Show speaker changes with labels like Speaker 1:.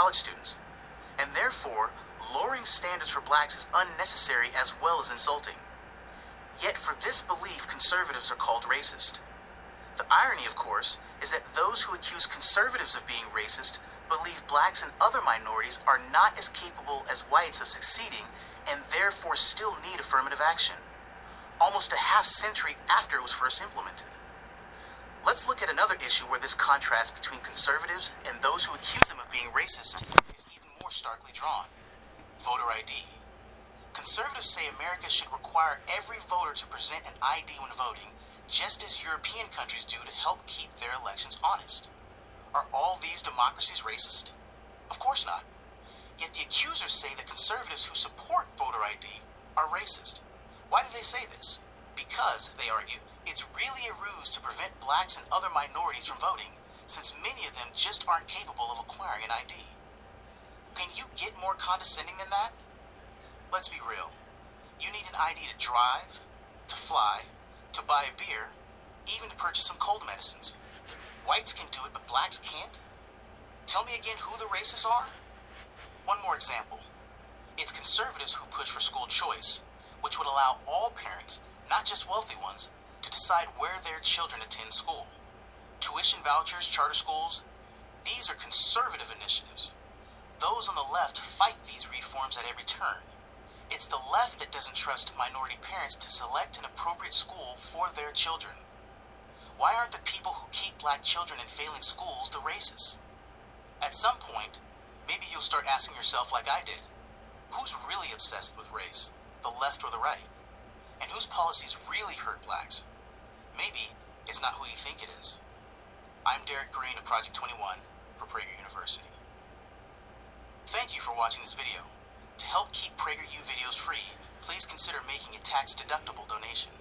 Speaker 1: college students. And therefore, lowering standards for blacks is unnecessary as well as insulting. Yet for this belief, conservatives are called racist. The irony, of course, is that those who accuse conservatives of being racist believe blacks and other minorities are not as capable as whites of succeeding and therefore still need affirmative action, almost a half century after it was first implemented. Let's look at another issue where this contrast between conservatives and those who accuse them of being racist is even more starkly drawn voter ID. Conservatives say America should require every voter to present an ID when voting, just as European countries do to help keep their elections honest. Are all these democracies racist? Of course not. Yet the accusers say that conservatives who support voter ID are racist. Why do they say this? Because, they argue, it's really a ruse to prevent blacks and other minorities from voting, since many of them just aren't capable of acquiring an ID. Can you get more condescending than that? Let's be real. You need an ID to drive, to fly, to buy a beer, even to purchase some cold medicines. Whites can do it, but blacks can't? Tell me again who the racists are? One more example. It's conservatives who push for school choice, which would allow all parents, not just wealthy ones, to decide where their children attend school. Tuition vouchers, charter schools, these are conservative initiatives. Those on the left fight these reforms at every turn. It's the left that doesn't trust minority parents to select an appropriate school for their children. Why aren't the people who keep black children in failing schools the racists? At some point, maybe you'll start asking yourself, like I did, who's really obsessed with race, the left or the right? Policies really hurt blacks? Maybe it's not who you think it is. I'm Derryck Green of Project 21 for Prager University. Thank you for watching this video. To help keep PragerU videos free, please consider making a tax-deductible donation.